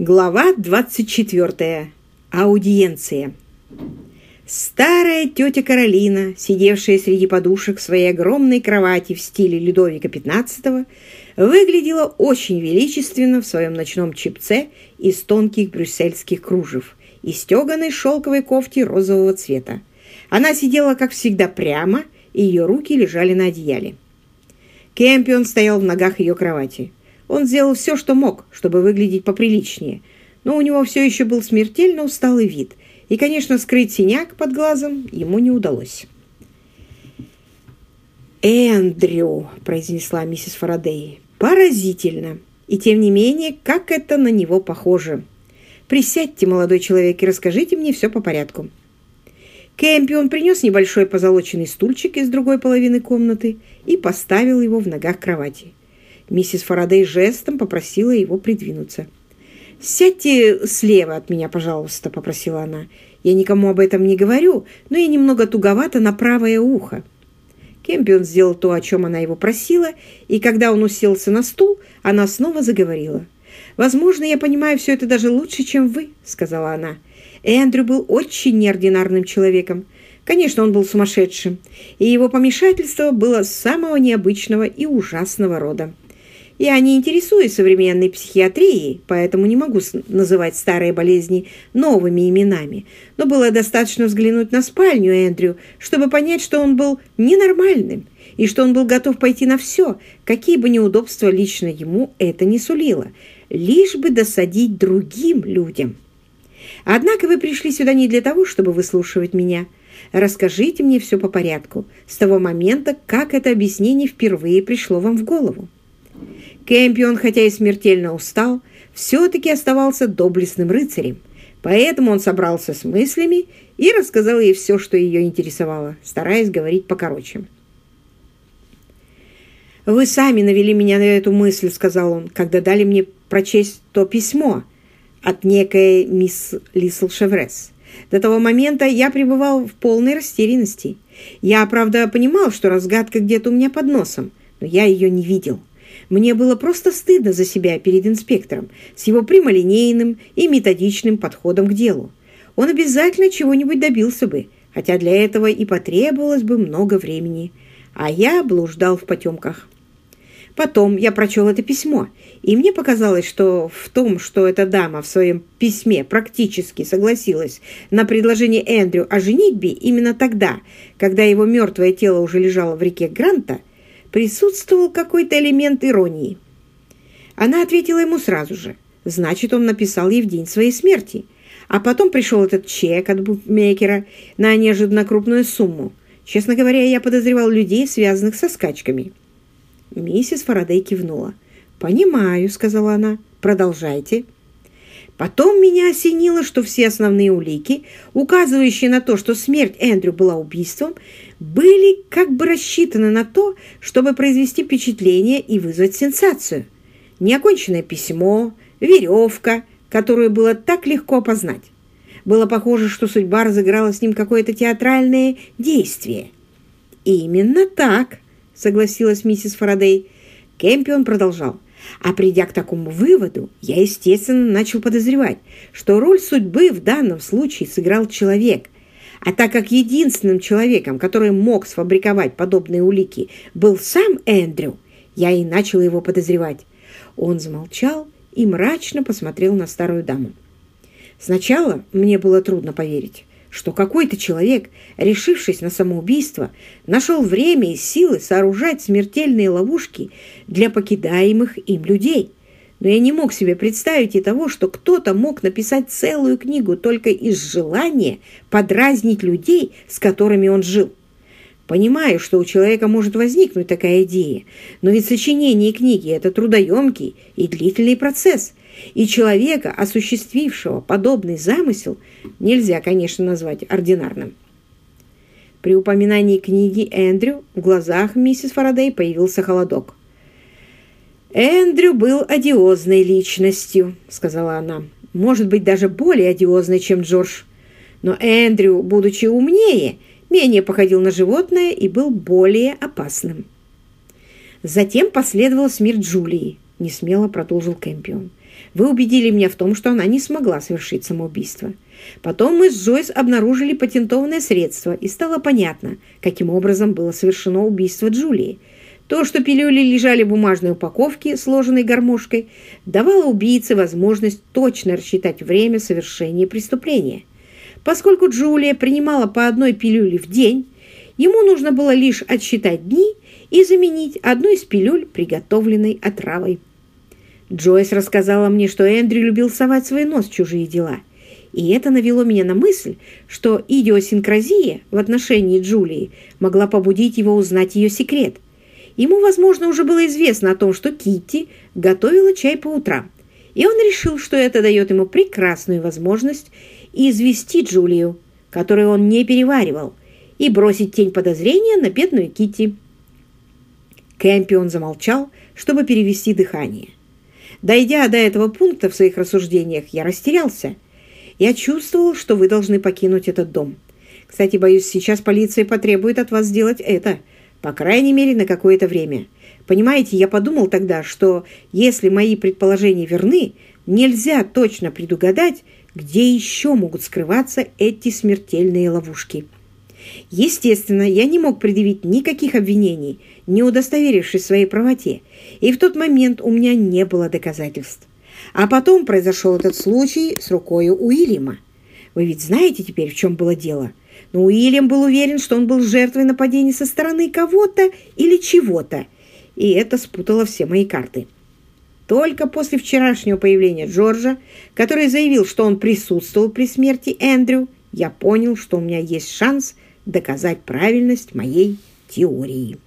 Глава 24. Аудиенция. Старая тетя Каролина, сидевшая среди подушек в своей огромной кровати в стиле Людовика XV, выглядела очень величественно в своем ночном чипце из тонких брюссельских кружев и стеганой шелковой кофте розового цвета. Она сидела, как всегда, прямо, и ее руки лежали на одеяле. Кемпион стоял в ногах ее кровати. Он сделал все, что мог, чтобы выглядеть поприличнее, но у него все еще был смертельно усталый вид, и, конечно, скрыть синяк под глазом ему не удалось. «Эндрю», — произнесла миссис Фарадей, — «поразительно. И тем не менее, как это на него похоже. Присядьте, молодой человек, и расскажите мне все по порядку». Кэмпион принес небольшой позолоченный стульчик из другой половины комнаты и поставил его в ногах кровати. Миссис Фарадей жестом попросила его придвинуться. «Сядьте слева от меня, пожалуйста», — попросила она. «Я никому об этом не говорю, но я немного туговата на правое ухо». Кемпион сделал то, о чем она его просила, и когда он уселся на стул, она снова заговорила. «Возможно, я понимаю все это даже лучше, чем вы», — сказала она. Эндрю был очень неординарным человеком. Конечно, он был сумасшедшим, и его помешательство было самого необычного и ужасного рода. Я не интересуюсь современной психиатрией, поэтому не могу называть старые болезни новыми именами, но было достаточно взглянуть на спальню Эндрю, чтобы понять, что он был ненормальным и что он был готов пойти на все, какие бы неудобства лично ему это не сулило, лишь бы досадить другим людям. Однако вы пришли сюда не для того, чтобы выслушивать меня. Расскажите мне все по порядку, с того момента, как это объяснение впервые пришло вам в голову. Кэмпион, хотя и смертельно устал, все-таки оставался доблестным рыцарем, поэтому он собрался с мыслями и рассказал ей все, что ее интересовало, стараясь говорить покороче. «Вы сами навели меня на эту мысль», — сказал он, «когда дали мне прочесть то письмо от некой мисс Лисл Шеврес. До того момента я пребывал в полной растерянности. Я, правда, понимал, что разгадка где-то у меня под носом, но я ее не видел. Мне было просто стыдно за себя перед инспектором с его прямолинейным и методичным подходом к делу. Он обязательно чего-нибудь добился бы, хотя для этого и потребовалось бы много времени. А я блуждал в потемках. Потом я прочел это письмо, и мне показалось, что в том, что эта дама в своем письме практически согласилась на предложение Эндрю о женитьбе именно тогда, когда его мертвое тело уже лежало в реке Гранта, присутствовал какой-то элемент иронии. Она ответила ему сразу же. Значит, он написал ей в день своей смерти. А потом пришел этот чек от букмекера на неожиданно крупную сумму. Честно говоря, я подозревал людей, связанных со скачками. Миссис Фарадей кивнула. «Понимаю», — сказала она. «Продолжайте». Потом меня осенило, что все основные улики, указывающие на то, что смерть Эндрю была убийством, были как бы рассчитаны на то, чтобы произвести впечатление и вызвать сенсацию. Неоконченное письмо, веревка, которую было так легко опознать. Было похоже, что судьба разыграла с ним какое-то театральное действие. «Именно так», — согласилась миссис Фарадей. Кемпион продолжал. А придя к такому выводу, я, естественно, начал подозревать, что роль судьбы в данном случае сыграл человек. А так как единственным человеком, который мог сфабриковать подобные улики, был сам Эндрю, я и начал его подозревать. Он замолчал и мрачно посмотрел на старую даму. Сначала мне было трудно поверить что какой-то человек, решившись на самоубийство, нашел время и силы сооружать смертельные ловушки для покидаемых им людей. Но я не мог себе представить и того, что кто-то мог написать целую книгу только из желания подразнить людей, с которыми он жил. Понимаю, что у человека может возникнуть такая идея, но ведь сочинение книги – это трудоемкий и длительный процесс, и человека, осуществившего подобный замысел, нельзя, конечно, назвать ординарным. При упоминании книги Эндрю в глазах миссис Фарадей появился холодок. «Эндрю был одиозной личностью», — сказала она. «Может быть, даже более одиозной, чем Джордж. Но Эндрю, будучи умнее, менее походил на животное и был более опасным». Затем последовал смерть Джулии, — несмело продолжил Кэмпион. Вы убедили меня в том, что она не смогла совершить самоубийство. Потом мы с Джойс обнаружили патентованное средство, и стало понятно, каким образом было совершено убийство Джулии. То, что пилюли лежали в бумажной упаковке, сложенной гармошкой, давало убийце возможность точно рассчитать время совершения преступления. Поскольку Джулия принимала по одной пилюле в день, ему нужно было лишь отсчитать дни и заменить одну из пилюль приготовленной отравой. Джойс рассказала мне, что Эндрю любил совать свой нос в чужие дела. И это навело меня на мысль, что идиосинкразия в отношении Джулии могла побудить его узнать ее секрет. Ему, возможно, уже было известно о том, что Китти готовила чай по утрам, и он решил, что это дает ему прекрасную возможность извести Джулию, которую он не переваривал, и бросить тень подозрения на бедную Китти. Кэмпион замолчал, чтобы перевести дыхание. Дойдя до этого пункта в своих рассуждениях, я растерялся. Я чувствовал, что вы должны покинуть этот дом. Кстати, боюсь, сейчас полиция потребует от вас сделать это, по крайней мере, на какое-то время. Понимаете, я подумал тогда, что если мои предположения верны, нельзя точно предугадать, где еще могут скрываться эти смертельные ловушки. Естественно, я не мог предъявить никаких обвинений, не удостоверившись в своей правоте, и в тот момент у меня не было доказательств. А потом произошел этот случай с рукой Уильяма. Вы ведь знаете теперь, в чем было дело? Но Уильям был уверен, что он был жертвой нападения со стороны кого-то или чего-то, и это спутало все мои карты. Только после вчерашнего появления Джорджа, который заявил, что он присутствовал при смерти Эндрю, я понял, что у меня есть шанс доказать правильность моей теории.